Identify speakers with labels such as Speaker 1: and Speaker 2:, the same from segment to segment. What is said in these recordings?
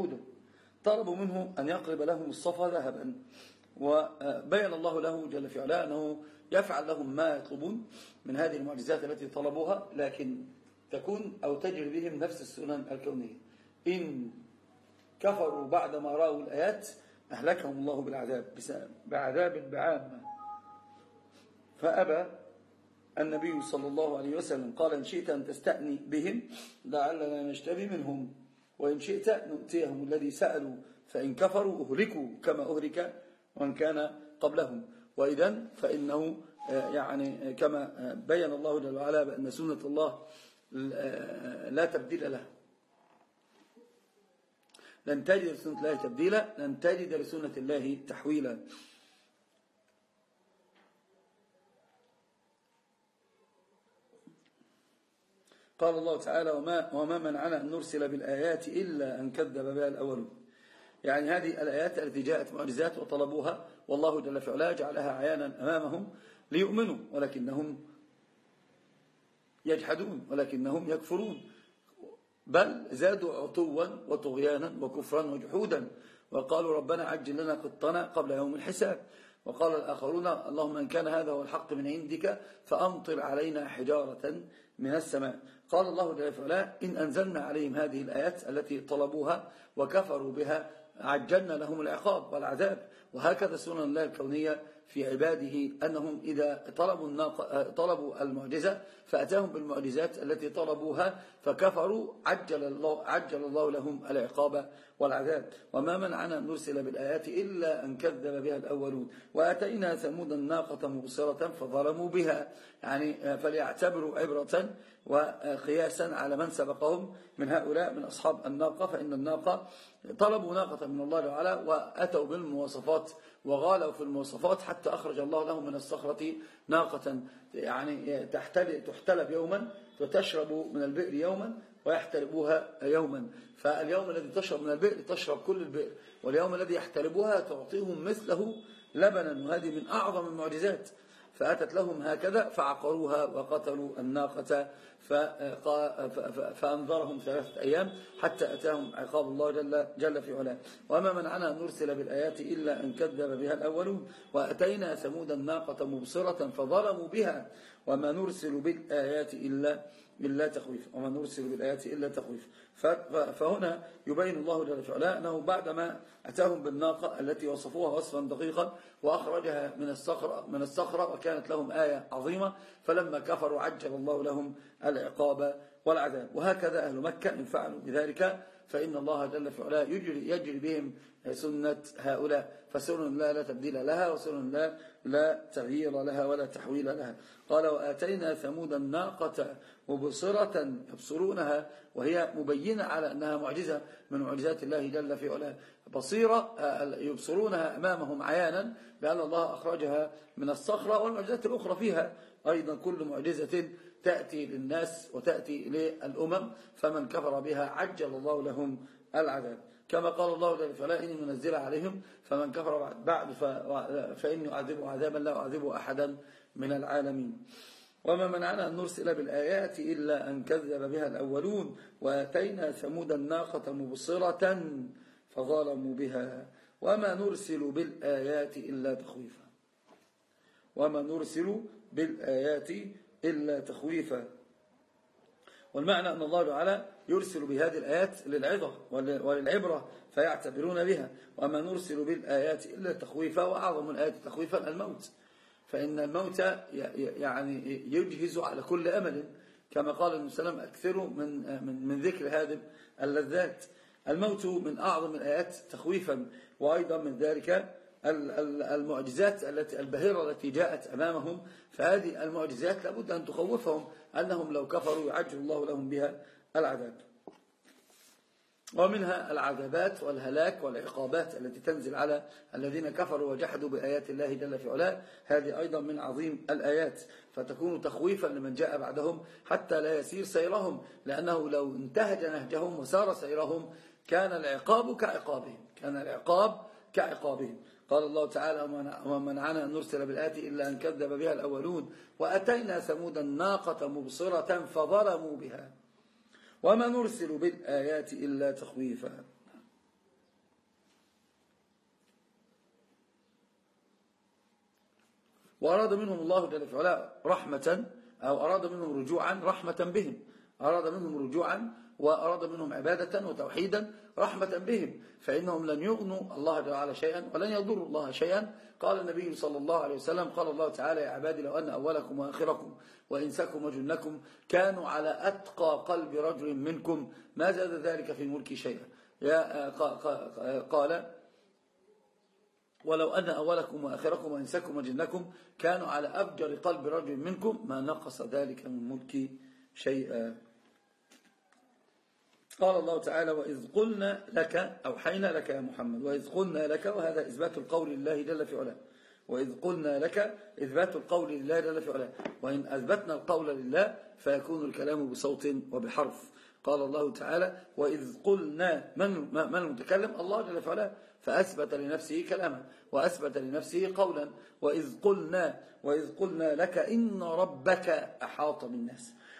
Speaker 1: وجحوده طلبوا منه أن يقرب لهم الصفا ذهبا وبين الله له جل في علاه أنه يفعل لهم ما يطلبون من هذه المعجزات التي طلبوها لكن تكون أو تجري بهم نفس السنن الكونية إن كفروا بعدما رأوا الآيات أهلكهم الله بالعذاب بعذاب بعام فأبى النبي صلى الله عليه وسلم قال إن شئت أن تستأني بهم لعلنا نشتبي منهم وإن شئت نؤتيهم الذي سألوا فإن كفروا أهلكوا كما أهلك من كان قبلهم وإذا فإنه آه، يعني آه، كما آه، بين الله جل وعلا بأن سنة الله لا تبديل لها لن تجد لسنة الله تبديلا لن تجد لسنة الله تحويلا قال الله تعالى وما, وما منعنا أن نرسل بالآيات إلا أن كذب بها الأولون يعني هذه الآيات التي جاءت معجزات وطلبوها والله جل في علاج جعلها عيانا أمامهم ليؤمنوا ولكنهم يجحدون ولكنهم يكفرون بل زادوا عطوا وطغيانا وكفرا وجحودا وقالوا ربنا عجل لنا قطنا قبل يوم الحساب وقال الآخرون اللهم إن كان هذا هو الحق من عندك فأمطر علينا حجارة من السماء قال الله جل وعلا إن أنزلنا عليهم هذه الآيات التي طلبوها وكفروا بها عجلنا لهم العقاب والعذاب وهكذا سنن الله الكونية في عباده أنهم إذا طلبوا, طلبوا المعجزة فأتاهم بالمعجزات التي طلبوها فكفروا عجل الله, عجل الله لهم العقاب والعذاب وما منعنا أن نرسل بالآيات إلا أن كذب بها الأولون وأتينا ثمود الناقة مبصرة فظلموا بها يعني فليعتبروا عبرة وقياسا على من سبقهم من هؤلاء من أصحاب الناقة فإن الناقة طلبوا ناقة من الله تعالى وأتوا بالمواصفات وغالوا في المواصفات حتى أخرج الله لهم من الصخرة ناقة يعني تحتل, تحتلب يوما وتشرب من البئر يوما ويحتربوها يوما فاليوم الذي تشرب من البئر تشرب كل البئر واليوم الذي يحتربها تعطيهم مثله لبنا وهذه من أعظم المعجزات فأتت لهم هكذا فعقروها وقتلوا الناقة فأنذرهم ثلاثة أيام حتى أتاهم عقاب الله جل, جل في علاه وما منعنا أن نرسل بالآيات إلا أن كذب بها الأولون وأتينا ثمود الناقة مبصرة فظلموا بها وما نرسل بالآيات إلا إلا تخويف وما نرسل بالآيات إلا تخويف فهنا يبين الله جل وعلا أنه بعدما أتاهم بالناقة التي وصفوها وصفا دقيقا وأخرجها من الصخرة, من الصخرة وكانت لهم آية عظيمة فلما كفروا عجل الله لهم العقاب والعذاب وهكذا أهل مكة إن فعلوا بذلك فإن الله جل وعلا يجري, يجري بهم سنة هؤلاء فسنة لا لا تبديل لها وسنة لا لا تغيير لها ولا تحويل لها قال وآتينا ثمود الناقة مبصرة يبصرونها وهي مبينة على أنها معجزة من معجزات الله جل في علاه بصيرة آه، يبصرونها أمامهم عيانا بأن الله أخرجها من الصخرة والمعجزات الأخرى فيها أيضا كل معجزة تأتي للناس وتأتي للأمم فمن كفر بها عجل الله لهم العذاب كما قال الله جل فلا إني منزل عليهم فمن كفر بعد فإني أعذبه عذابا لا أعذبه أحدا من العالمين وما منعنا أن نرسل بالآيات إلا أن كذب بها الأولون وأتينا ثمود الناقة مبصرة فظلموا بها وما نرسل بالآيات إلا تخويفا وما نرسل بالآيات إلا تخويفا والمعنى أن الله تعالى يرسل بهذه الآيات للعظة وللعبرة فيعتبرون بها وما نرسل بالآيات إلا تخويفا وأعظم الآيات تخويفا الموت فإن الموت يعني يجهز على كل أمل كما قال النبي صلى الله عليه وسلم أكثروا من, من, من ذكر هذه اللذات الموت من أعظم الآيات تخويفا وأيضا من ذلك المعجزات التي البهرة التي جاءت أمامهم فهذه المعجزات لابد أن تخوفهم أنهم لو كفروا يعجل الله لهم بها العذاب ومنها العذابات والهلاك والعقابات التي تنزل على الذين كفروا وجحدوا بآيات الله جل في علاه هذه أيضا من عظيم الآيات فتكون تخويفا لمن جاء بعدهم حتى لا يسير سيرهم لأنه لو انتهج نهجهم وسار سيرهم كان العقاب كعقابهم كان العقاب كعقابهم قال الله تعالى وما منعنا أن نرسل بالآيات إلا أن كذب بها الأولون وأتينا ثمود الناقة مبصرة فظلموا بها وما نرسل بالآيات إلا تخويفا وأراد منهم الله جل وعلا رحمة أو أراد منهم رجوعا رحمة بهم أراد منهم رجوعا وأراد منهم عبادة وتوحيدا رحمة بهم فإنهم لن يغنوا الله جل وعلا شيئا ولن يضروا الله شيئا قال النبي صلى الله عليه وسلم قال الله تعالى يا عبادي لو أن أولكم وآخركم وإنسكم وجنكم كانوا على أتقى قلب رجل منكم ما زاد ذلك في ملكي شيئا يا قال ولو أن أولكم وآخركم وإنسكم وجنكم كانوا على أبجر قلب رجل منكم ما نقص ذلك من ملكي شيئا قال الله تعالى وإذ قلنا لك أوحينا لك يا محمد وإذ قلنا لك وهذا إثبات القول لله جل في علاه وإذ قلنا لك إثبات القول لله جل في علاه وإن أثبتنا القول لله فيكون الكلام بصوت وبحرف قال الله تعالى وإذ قلنا من, من المتكلم الله جل في علاه فأثبت لنفسه كلاما وأثبت لنفسه قولا وإذ قلنا, وإذ قلنا لك إن ربك أحاط بالناس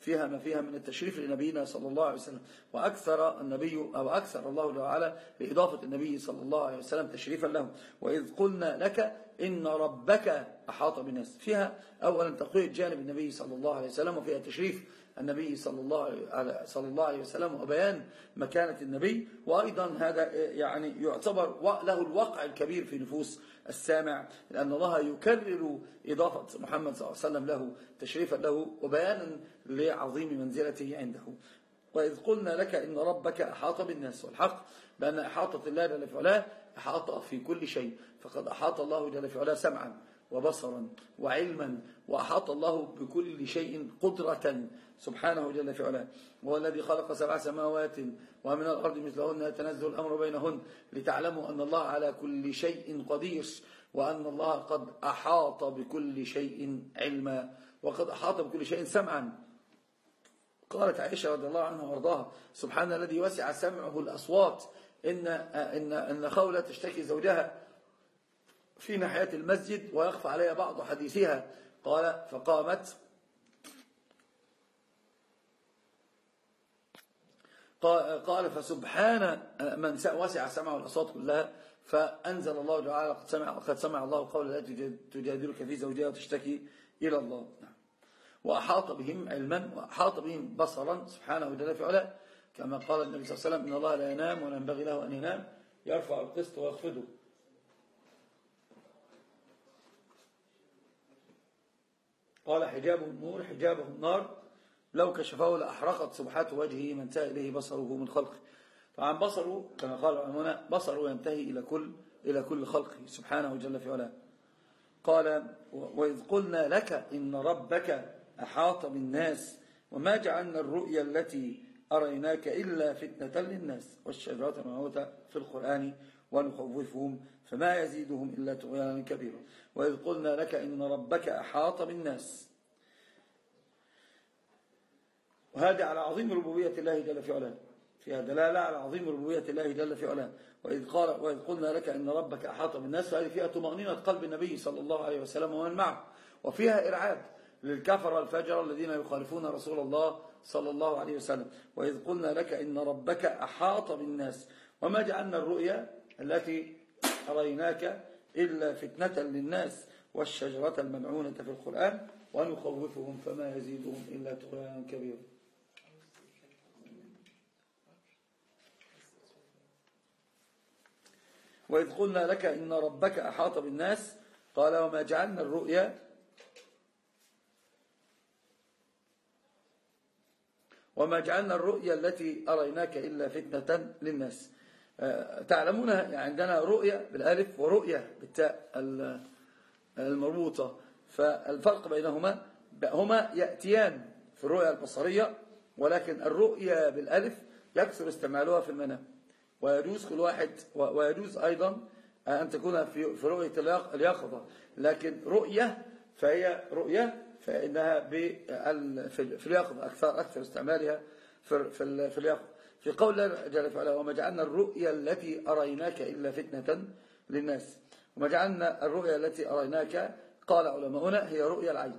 Speaker 1: فيها ما فيها من التشريف لنبينا صلى الله عليه وسلم وأكثر النبي أو أكثر الله تعالى بإضافة النبي صلى الله عليه وسلم تشريفا له وإذ قلنا لك إن ربك أحاط بالناس فيها أولا تقوية جانب النبي صلى الله عليه وسلم وفيها تشريف النبي صلى الله على صلى الله عليه وسلم وبيان مكانة النبي وأيضا هذا يعني يعتبر له الوقع الكبير في نفوس السامع لأن الله يكرر إضافة محمد صلى الله عليه وسلم له تشريفا له وبيانا لعظيم منزلته عنده وإذ قلنا لك إن ربك أحاط بالناس والحق بأن أحاطة الله جل في علاه أحاط في كل شيء فقد أحاط الله جل في علاه سمعا وبصرا وعلما وأحاط الله بكل شيء قدرة سبحانه جل في علاه وهو الذي خلق سبع سماوات ومن الأرض مثلهن يتنزل الأمر بينهن لتعلموا أن الله على كل شيء قدير وأن الله قد أحاط بكل شيء علما وقد أحاط بكل شيء سمعا قالت عائشة رضي الله عنها وارضاها سبحان الذي وسع سمعه الأصوات إن, إن, إن خولة تشتكي زوجها في ناحية المسجد ويخفى عليها بعض حديثها قال فقامت قال فسبحان من وسع سمع الأصوات كلها فأنزل الله تعالى قد سمع, قد سمع الله قول لا تجادلك في زوجها وتشتكي إلى الله نعم وأحاط بهم علما وأحاط بهم بصرا سبحانه وتعالى في علاء كما قال النبي صلى الله عليه وسلم إن الله لا ينام ولا ينبغي له أن ينام يرفع القسط ويخفضه قال حجابه النور حجابه النار لو كشفه لأحرقت سبحات وجهه من ساء إليه بصره من خلقه طبعا بصره كما قال هنا بصره ينتهي إلى كل, إلى كل خلقه سبحانه جل في علاه قال وإذ قلنا لك إن ربك أحاط بالناس وما جعلنا الرؤيا التي أريناك إلا فتنة للناس والشجرة الموتى في القرآن ونخوفهم فما يزيدهم إلا طغيانا كبيرا وإذ قلنا لك إن ربك أحاط بالناس وهذا على عظيم ربوبية الله جل في علاه فيها دلالة على عظيم ربوبية الله جل في علاه وإذ, قال وإذ قلنا لك إن ربك أحاط بالناس فهذه فيها طمأنينة قلب النبي صلى الله عليه وسلم ومن معه وفيها إرعاب للكفر الفجر الذين يخالفون رسول الله صلى الله عليه وسلم وإذ قلنا لك إن ربك أحاط بالناس وما جعلنا الرؤيا التي أريناك إلا فتنة للناس والشجرة الملعونة في القرآن ونخوفهم فما يزيدهم إلا طغيانا كبيرا وإذ قلنا لك إن ربك أحاط بالناس قال وما جعلنا الرؤيا وما جعلنا الرؤيا التي أريناك إلا فتنة للناس تعلمون عندنا رؤية بالالف ورؤية بالتاء المربوطة فالفرق بينهما هما يأتيان في الرؤية البصرية ولكن الرؤية بالالف يكثر استعمالها في المنام ويجوز كل واحد ويجوز أيضا أن تكون في رؤية اليقظة لكن رؤية فهي رؤية فإنها في اليقظة أكثر أكثر استعمالها في اليقظة في قول الله جل وعلا وما جعلنا الرؤيا التي أريناك إلا فتنة للناس وما جعلنا الرؤيا التي أريناك قال علماؤنا هي رؤيا العين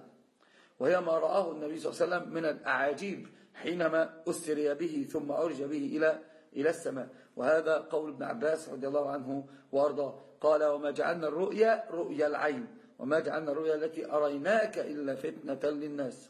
Speaker 1: وهي ما رآه النبي صلى الله عليه وسلم من الأعاجيب حينما أسري به ثم عرج به إلى إلى السماء وهذا قول ابن عباس رضي الله عنه وأرضاه قال وما جعلنا الرؤيا رؤيا العين وما جعلنا الرؤيا التي أريناك إلا فتنة للناس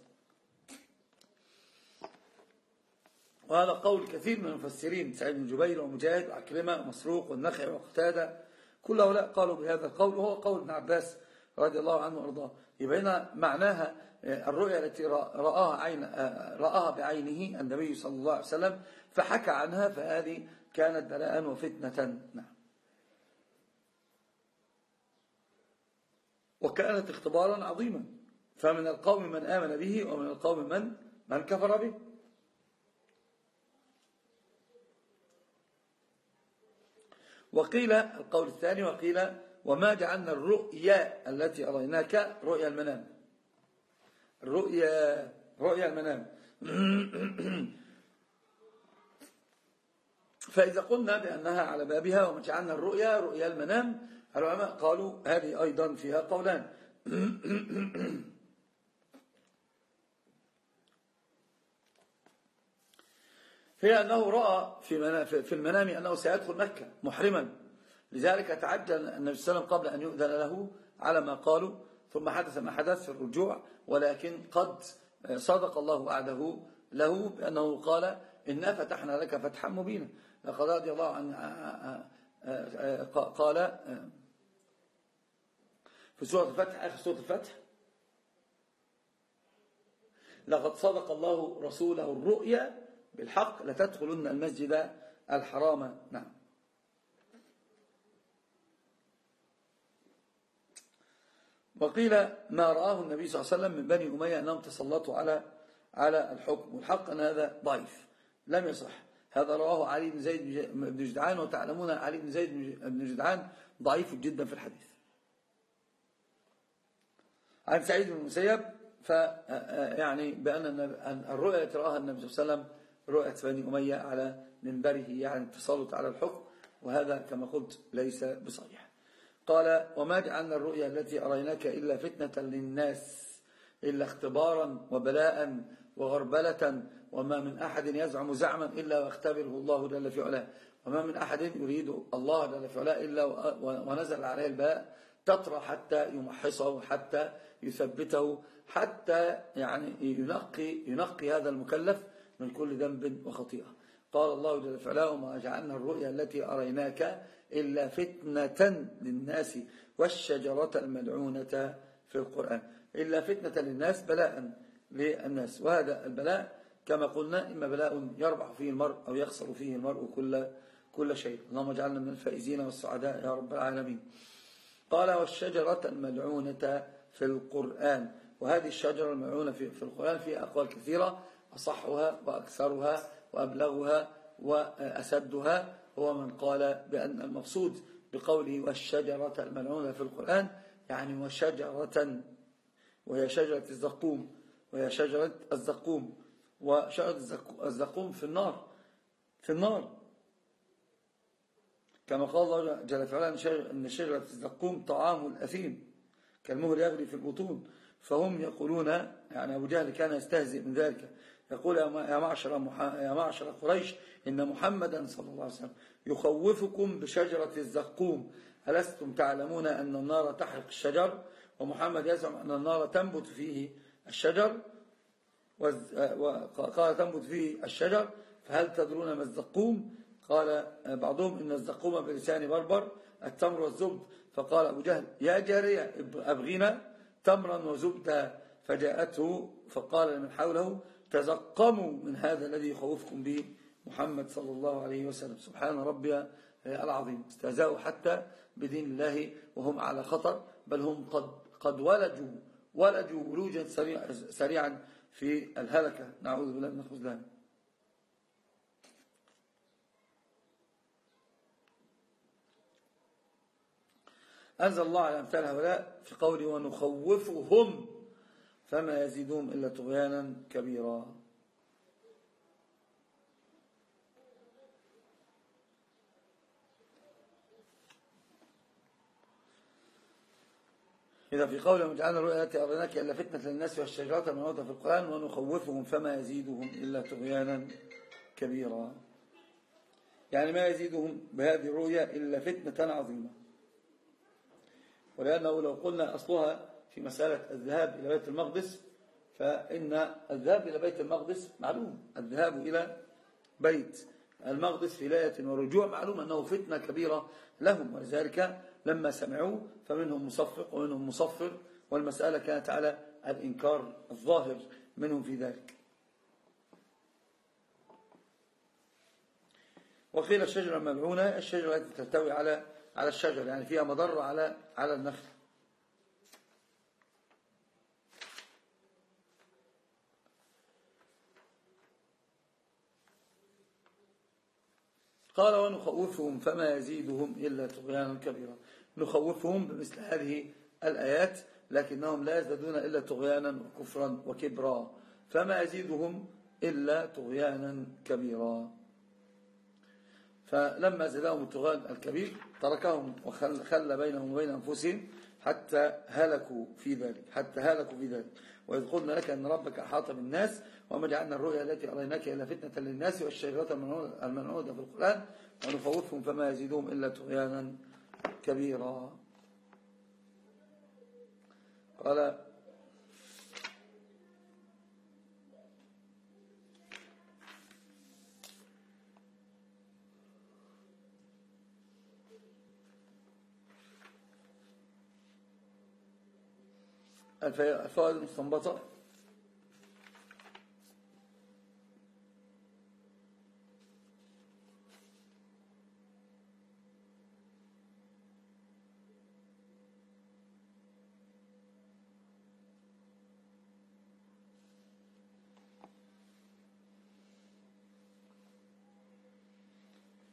Speaker 1: وهذا قول كثير من المفسرين سعيد بن جبير ومجاهد وعكرمة ومسروق والنخعي وقتادة كل هؤلاء قالوا بهذا القول وهو قول ابن عباس رضي الله عنه وارضاه يبقى هنا معناها آه، الرؤيا التي رآها, عين آه، رآها بعينه النبي صلى الله عليه وسلم فحكى عنها فهذه كانت بلاء وفتنة نعم وكانت اختبارا عظيما فمن القوم من آمن به ومن القوم من من كفر به وقيل القول الثاني وقيل وما جعلنا الرؤيا التي أريناك رؤيا المنام الرؤيا رؤيا المنام فإذا قلنا بأنها على بابها وما جعلنا الرؤيا رؤيا المنام العلماء قالوا هذه أيضا فيها قولان هي أنه رأى في المنام أنه سيدخل مكة محرما لذلك تعجل النبي صلى الله عليه وسلم قبل أن يؤذن له على ما قالوا ثم حدث ما حدث في الرجوع ولكن قد صدق الله وعده له بأنه قال إنا فتحنا لك فتحا مبينا لقد رضي الله عن آه، آه، آه، قال في سورة الفتح آخر سورة الفتح لقد صدق الله رسوله الرؤيا بالحق لتدخلن المسجد الحرام نعم وقيل ما رآه النبي صلى الله عليه وسلم من بني أمية أنهم تسلطوا على على الحكم والحق أن هذا ضعيف لم يصح هذا رواه علي بن زيد بن جدعان وتعلمون علي بن زيد بن جدعان ضعيف جدا في الحديث عن سعيد بن المسيب يعني بأن الرؤيا التي رآها النبي صلى الله عليه وسلم رؤية بني أمية على منبره يعني التسلط على الحكم وهذا كما قلت ليس بصحيح قال وما جعلنا الرؤيا التي أريناك إلا فتنة للناس إلا اختبارا وبلاء وغربلة وما من أحد يزعم زعما إلا واختبره الله جل في علاه وما من أحد يريد الله جل في علاه إلا ونزل عليه الباء تطرى حتى يمحصه حتى يثبته حتى يعني ينقي, ينقي هذا المكلف من كل ذنب وخطيئة قال الله جل فعلا وما جعلنا الرؤيا التي أريناك إلا فتنة للناس والشجرة الملعونة في القرآن إلا فتنة للناس بلاء للناس وهذا البلاء كما قلنا إما بلاء يربح فيه المرء أو يخسر فيه المرء كل كل شيء اللهم اجعلنا من الفائزين والسعداء يا رب العالمين قال والشجرة الملعونة في القرآن وهذه الشجرة الملعونة في القرآن فيها أقوال كثيرة أصحها وأكثرها وأبلغها وأسدها هو من قال بأن المقصود بقوله والشجرة الملعونة في القرآن يعني وشجرة وهي شجرة الزقوم وهي شجرة الزقوم وشجرة الزقوم في النار في النار كما قال جل وعلا أن شجرة الزقوم طعام الأثيم كالمهر يغلي في البطون فهم يقولون يعني أبو جهل كان يستهزئ من ذلك يقول يا معشر, يا معشر قريش إن محمدا صلى الله عليه وسلم يخوفكم بشجرة الزقوم ألستم تعلمون أن النار تحرق الشجر ومحمد يزعم أن النار تنبت فيه الشجر وقال تنبت فيه الشجر فهل تدرون ما الزقوم قال بعضهم إن الزقوم بلسان بربر التمر والزبد فقال أبو جهل يا جارية أبغينا تمرا وزبدا فجاءته فقال لمن حوله تزقموا من هذا الذي يخوفكم به محمد صلى الله عليه وسلم سبحان ربي العظيم استهزأوا حتى بدين الله وهم على خطر بل هم قد, قد ولجوا ولجوا ولوجا سريع سريعا في الهلكة نعوذ بالله من الخذلان أنزل الله على أمثال هؤلاء في قوله ونخوفهم فما يزيدهم إلا طغيانا كبيرا إذا في قوله جعلنا الرؤيا التي أرناك إلا فتنة للناس من المنوطة في القرآن ونخوفهم فما يزيدهم إلا طغيانا كبيرا يعني ما يزيدهم بهذه الرؤيا إلا فتنة عظيمة ولأنه لو قلنا أصلها في مسألة الذهاب إلى بيت المقدس فإن الذهاب إلى بيت المقدس معلوم الذهاب إلى بيت المقدس فلاية ورجوع معلوم أنه فتنة كبيرة لهم ولذلك لما سمعوه فمنهم مصفق ومنهم مصفر والمسألة كانت على الإنكار الظاهر منهم في ذلك وقيل الشجرة الملعونة الشجرة التي تحتوي على على الشجر يعني فيها مضرة على على النخل قال ونخوفهم فما يزيدهم إلا طغيانا كبيرا نخوفهم بمثل هذه الآيات لكنهم لا يزدادون إلا طغيانا وكفرا وكبرا فما يزيدهم إلا طغيانا كبيرا فلما زدهم الطغيان الكبير تركهم وخل بينهم وبين أنفسهم حتى هلكوا في ذلك حتى هلكوا في ذلك وإذ قلنا لك أن ربك أحاط بالناس وما جعلنا الرؤيا التي أريناك إلا فتنة للناس والشجرة المنعودة في القرآن ونفوتهم فما يزيدهم إلا طغيانا كبيرا قال الفوائد المستنبطة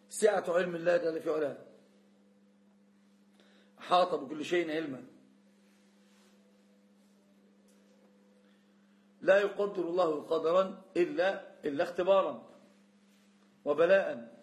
Speaker 1: سعة علم الله جل في علاه أحاط بكل شيء علما لا يقدر الله قدرا إلا, إلا اختبارا وبلاء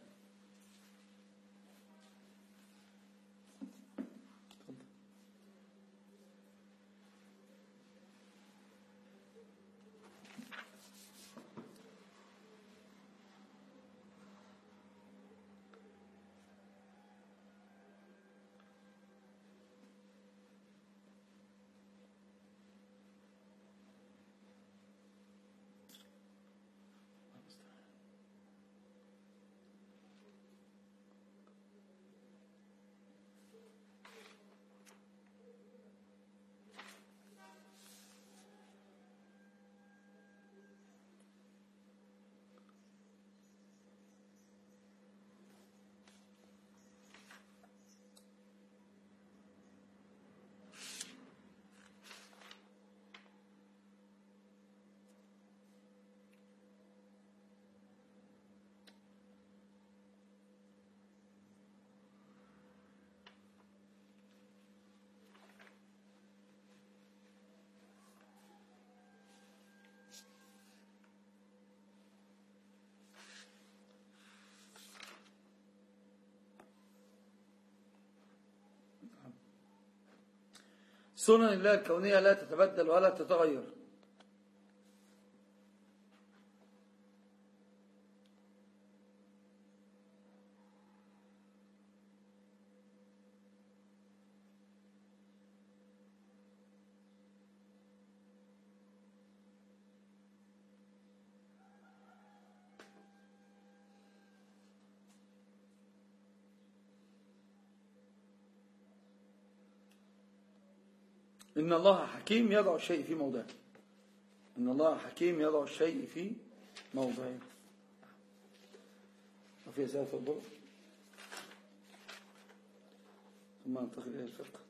Speaker 1: سنن الله الكونية لا تتبدل ولا تتغير إن الله حكيم يضع الشيء في موضعه إن الله حكيم يضع الشيء في موضعه وفي أسئلة تفضل ثم ننتقل إلى الفقه